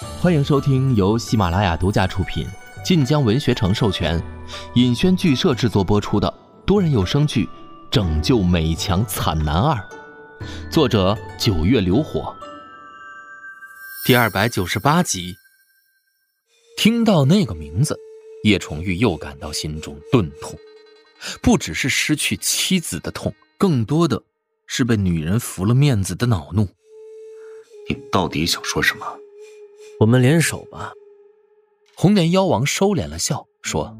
欢迎收听由喜马拉雅独家出品、晋江文学城授权、尹轩剧社制作播出的多人有声剧《拯救美强惨男二》，作者九月流火。第二百九十八集。听到那个名字，叶崇玉又感到心中钝痛，不只是失去妻子的痛，更多的是被女人服了面子的恼怒。你到底想说什么？我们联手吧。红莲妖王收敛了笑，说：“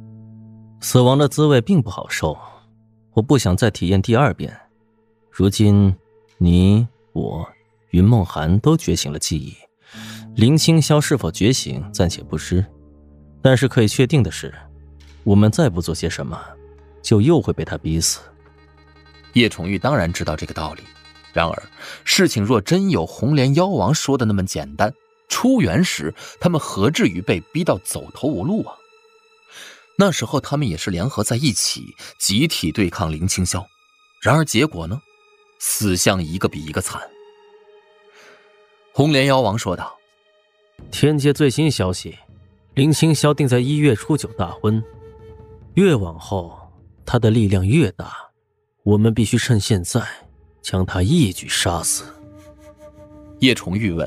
死亡的滋味并不好受，我不想再体验第二遍。如今，你我云梦寒都觉醒了记忆。”林清霄是否觉醒，暂且不知。但是可以确定的是，我们再不做些什么，就又会被他逼死。叶崇玉当然知道这个道理，然而事情若真有红莲妖王说的那么简单，出原时他们何至于被逼到走投无路啊？那时候他们也是联合在一起，集体对抗林清霄。然而结果呢？死相一个比一个惨。红莲妖王说道。天界最新消息，林清霄定在一月初九大婚。越往后，他的力量越大，我们必须趁现在将他一举杀死。叶崇玉问：“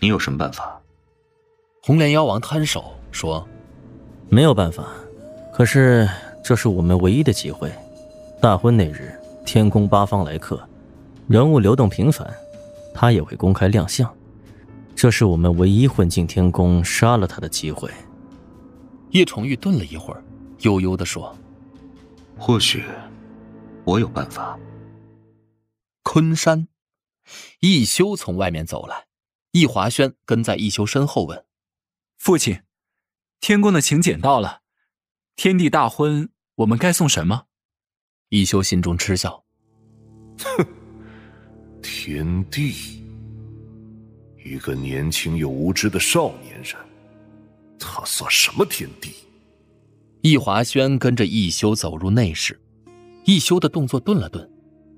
你有什么办法？”红莲妖王摊手说：“没有办法，可是这是我们唯一的机会。大婚那日，天宫八方来客，人物流动频繁，他也会公开亮相。”这是我们唯一混进天宫杀了他的机会。叶崇玉顿了一会儿，悠悠地说：“或许我有办法。”昆山，一休从外面走来，易华轩跟在易修身后问：“父亲，天宫的请柬到了，天地大婚，我们该送什么？”一休心中嗤笑：“哼，天地。”一个年轻又无知的少年人，他算什么天地？易华轩跟着一休走入内室，一休的动作顿了顿，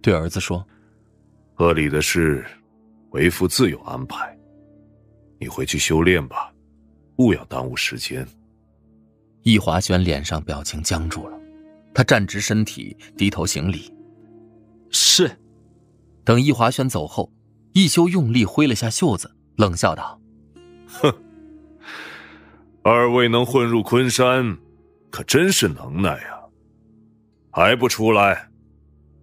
对儿子说：“阁里的事，为父自有安排。你回去修炼吧，不要耽误时间。”易华轩脸上表情僵住了，他站直身体，低头行礼：“是。”等易华轩走后，易修用力挥了下袖子。冷笑道：“哼，二位能混入昆山，可真是能耐呀！还不出来！”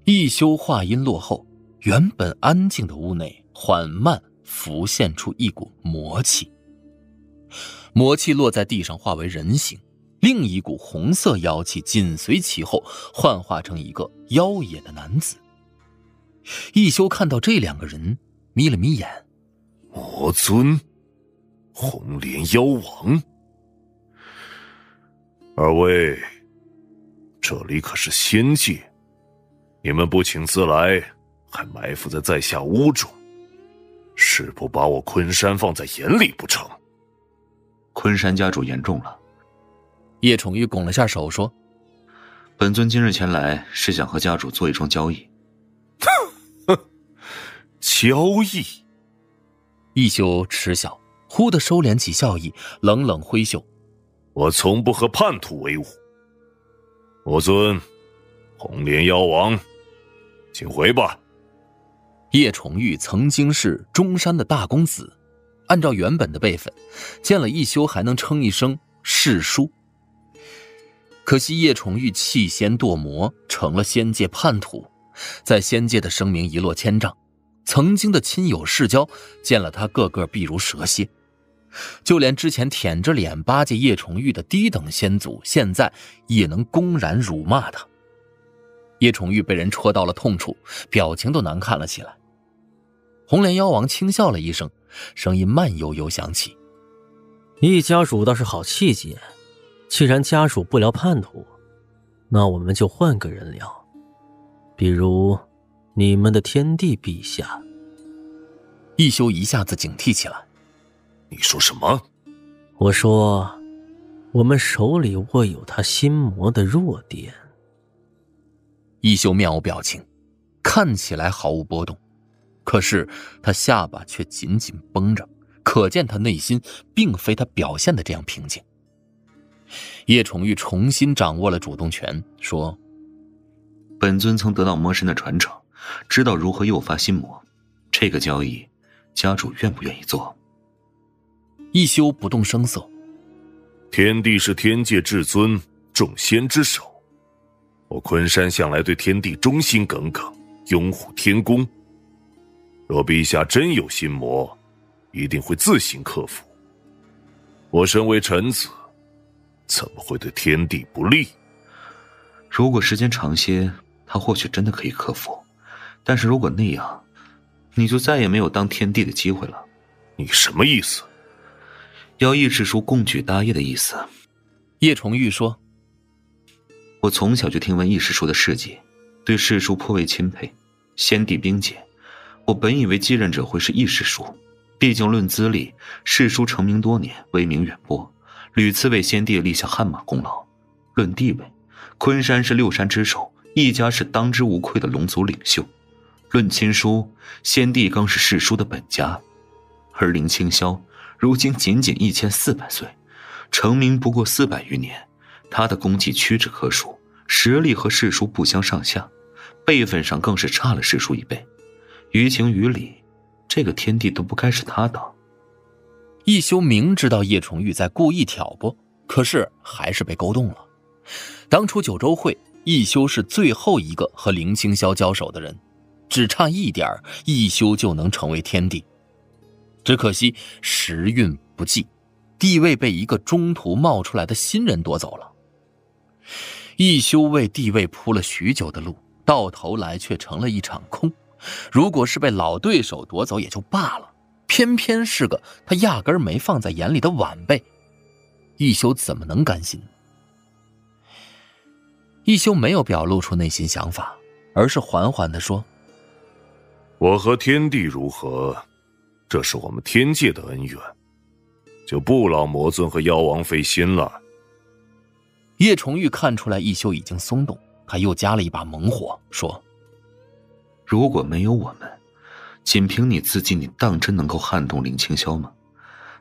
一休话音落后，原本安静的屋内缓慢浮现出一股魔气，魔气落在地上化为人形，另一股红色妖气紧随其后，幻化成一个妖冶的男子。一休看到这两个人，眯了眯眼。魔尊，红莲妖王，二位，这里可是仙界，你们不请自来，还埋伏在在下屋中，是不把我昆山放在眼里不成？昆山家主言重了。叶宠玉拱了下手说：“本尊今日前来，是想和家主做一桩交易。”交易。一休嗤笑，忽地收敛起笑意，冷冷挥袖：“我从不和叛徒为伍。魔尊，红莲妖王，请回吧。”叶崇玉曾经是中山的大公子，按照原本的辈分，见了一休还能称一声世叔。可惜叶崇玉弃仙堕魔，成了仙界叛徒，在仙界的声名一落千丈。曾经的亲友世交见了他，个个避如蛇蝎，就连之前舔着脸巴结叶崇玉的低等仙祖，现在也能公然辱骂他。叶崇玉被人戳到了痛处，表情都难看了起来。红莲妖王轻笑了一声，声音慢悠悠响起：“一家属倒是好气节，既然家属不聊叛徒，那我们就换个人聊，比如……”你们的天帝陛下，一休一下子警惕起来。你说什么？我说，我们手里握有他心魔的弱点。一休面无表情，看起来毫无波动，可是他下巴却紧紧绷着，可见他内心并非他表现的这样平静。叶崇玉重新掌握了主动权，说：“本尊曾得到魔神的传承，知道如何诱发心魔。这个交易，家主愿不愿意做？”一休不动声色。天帝是天界至尊，众仙之首。我昆山向来对天帝忠心耿耿，拥护天宫。若陛下真有心魔，一定会自行克服。我身为臣子，怎么会对天地不利？如果时间长些，他或许真的可以克服。但是如果那样，你就再也没有当天帝的机会了。你什么意思？要义世书共举大业的意思。叶崇玉说：“我从小就听闻义世书的事迹，对世书颇为钦佩。先帝兵劫。”我本以为继任者会是易世叔，毕竟论资历，世叔成名多年，威名远播，屡次为先帝立下汗马功劳。论地位，昆山是六山之首，易家是当之无愧的龙族领袖。论亲疏，先帝更是世叔的本家。而林清霄如今仅仅一千四百岁，成名不过四百余年，他的功绩屈指可数，实力和世叔不相上下，辈分上更是差了世叔一辈。于情于理，这个天地都不该是他当。一休明知道叶崇玉在故意挑拨，可是还是被勾动了。当初九州会，一休是最后一个和林清霄交手的人，只差一点，一休就能成为天帝。只可惜时运不济，地位被一个中途冒出来的新人夺走了。一休为地位铺了许久的路，到头来却成了一场空。如果是被老对手夺走也就罢了，偏偏是个他压根没放在眼里的晚辈，一休怎么能甘心？一休没有表露出内心想法，而是缓缓的说：“我和天帝如何，这是我们天界的恩怨，就不劳魔尊和妖王费心了。”叶崇玉看出来一休已经松动，他又加了一把猛火，说。如果没有我们，仅凭你自己，你当真能够撼动林清霄吗？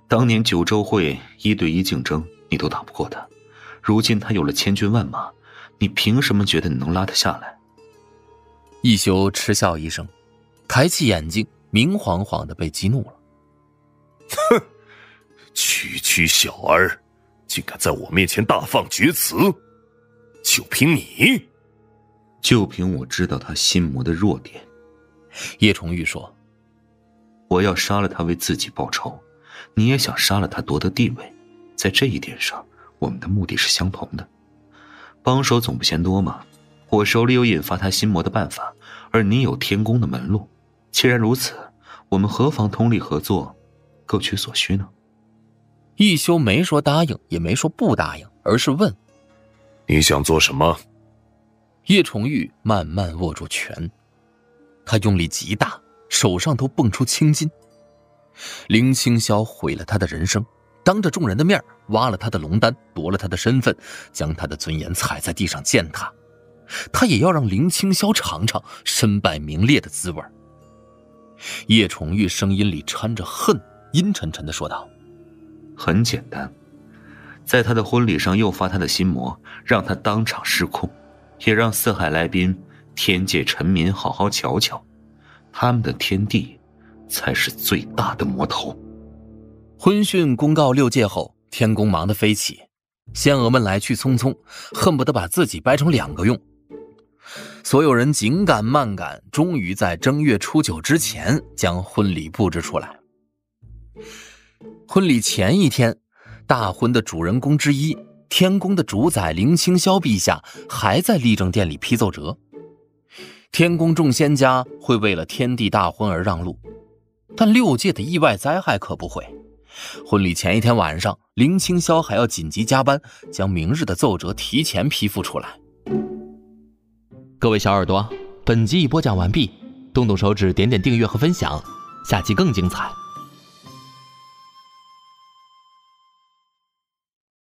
当年九州会一对一竞争，你都打不过他，如今他有了千军万马，你凭什么觉得你能拉他下来？一休嗤笑一声，抬起眼睛，明晃晃的被激怒了。哼，区区小儿，竟敢在我面前大放厥词，就凭你？就凭我知道他心魔的弱点，叶崇玉说：“我要杀了他为自己报仇，你也想杀了他夺得地位，在这一点上，我们的目的是相同的。帮手总不嫌多嘛。我手里有引发他心魔的办法，而你有天宫的门路。既然如此，我们何妨通力合作，各取所需呢？”一休没说答应，也没说不答应，而是问：“你想做什么？”叶崇玉慢慢握住拳，他用力极大，手上都蹦出青筋。林清霄毁了他的人生，当着众人的面挖了他的龙丹，夺了他的身份，将他的尊严踩在地上践踏。他也要让林清霄尝尝身败名裂的滋味。叶崇玉声音里掺着恨，阴沉沉的说道：“很简单，在他的婚礼上诱发他的心魔，让他当场失控。”也让四海来宾、天界臣民好好瞧瞧，他们的天地才是最大的魔头。婚讯公告六界后，天宫忙得飞起，仙娥们来去匆匆，恨不得把自己掰成两个用。所有人紧赶慢赶，终于在正月初九之前将婚礼布置出来。婚礼前一天，大婚的主人公之一。天宫的主宰林清霄陛下还在立正殿里批奏折。天宫众仙家会为了天地大婚而让路，但六界的意外灾害可不会。婚礼前一天晚上，林清霄还要紧急加班，将明日的奏折提前批复出来。各位小耳朵，本集已播讲完毕，动动手指点点订阅和分享，下集更精彩。